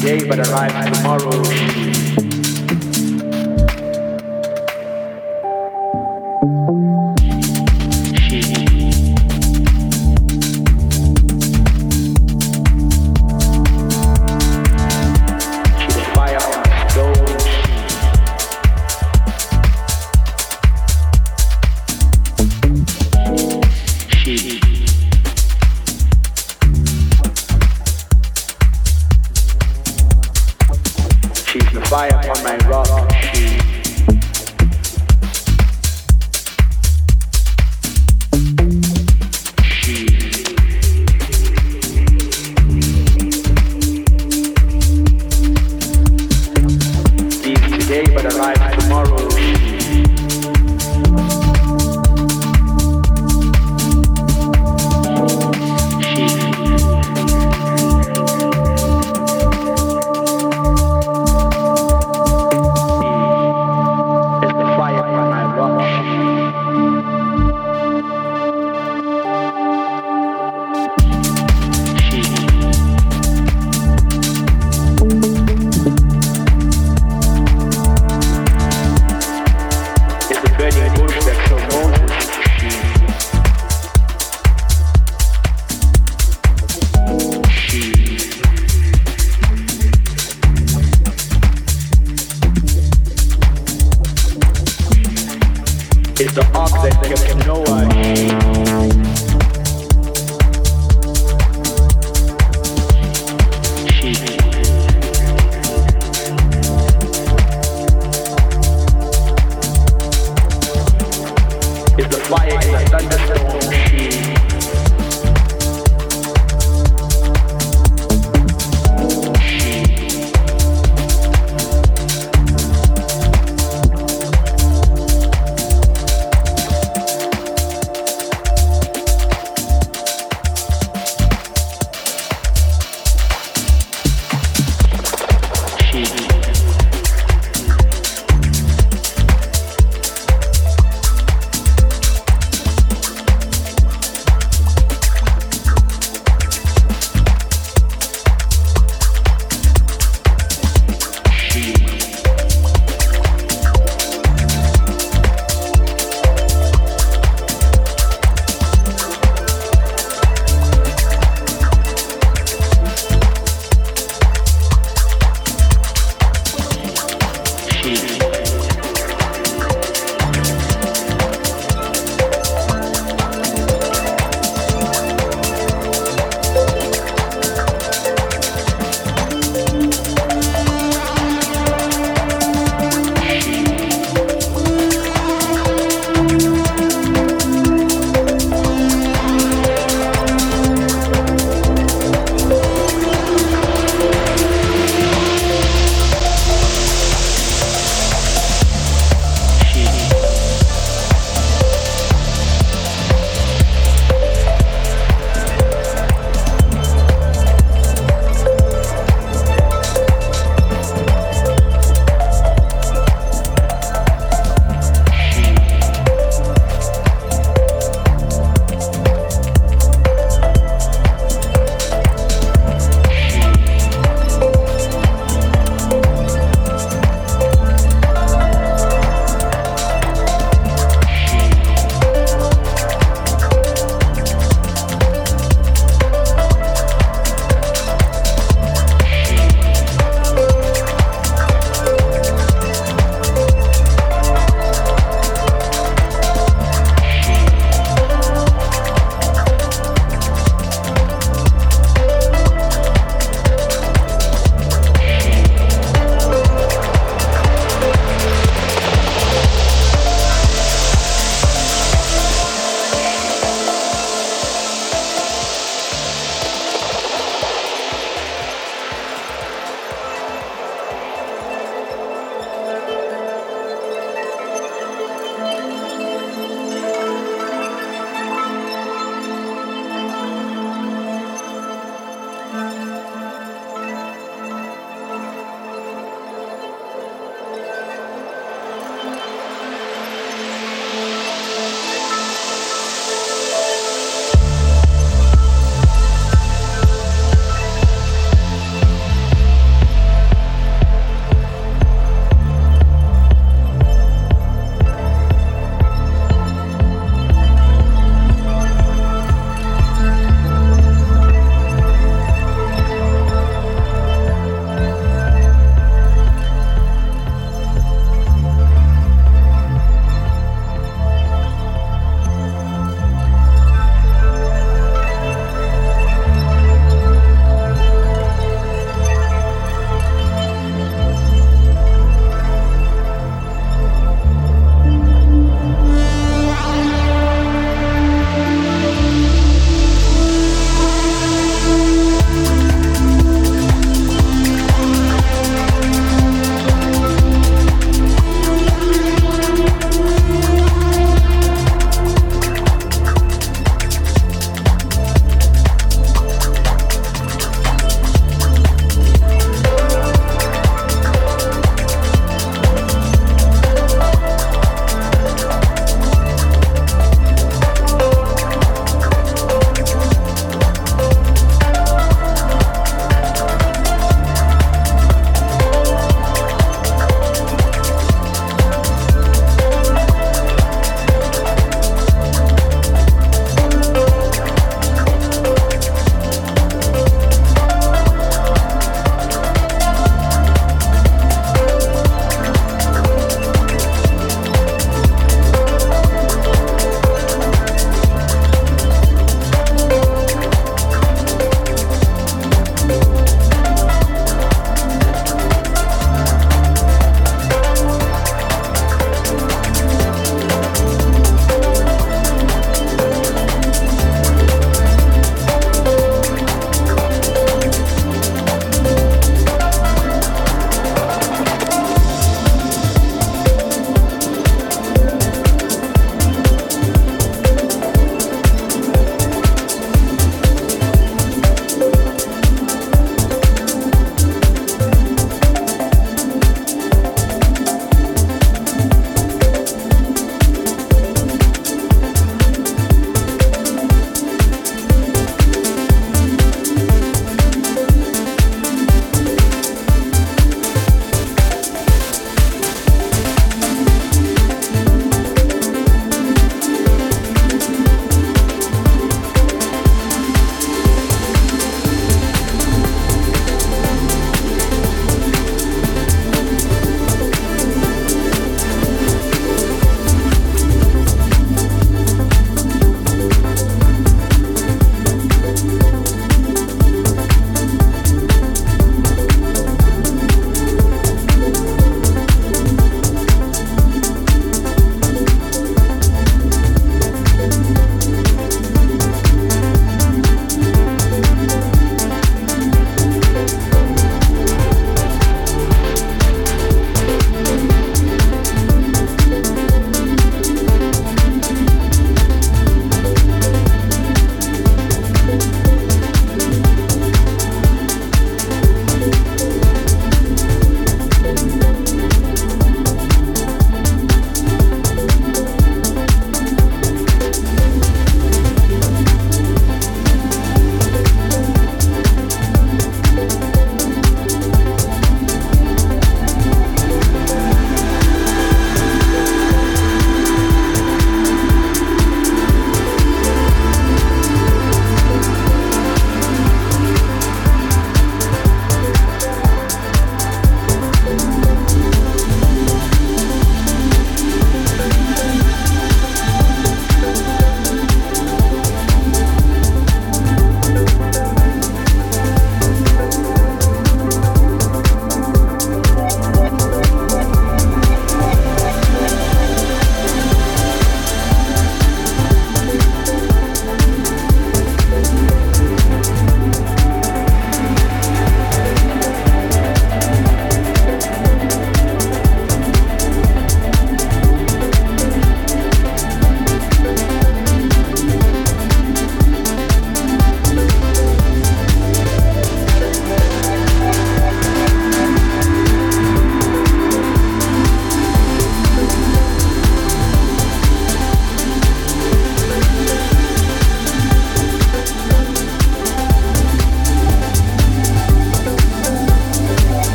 today but arrive tomorrow. the light, the thunderstorm machine.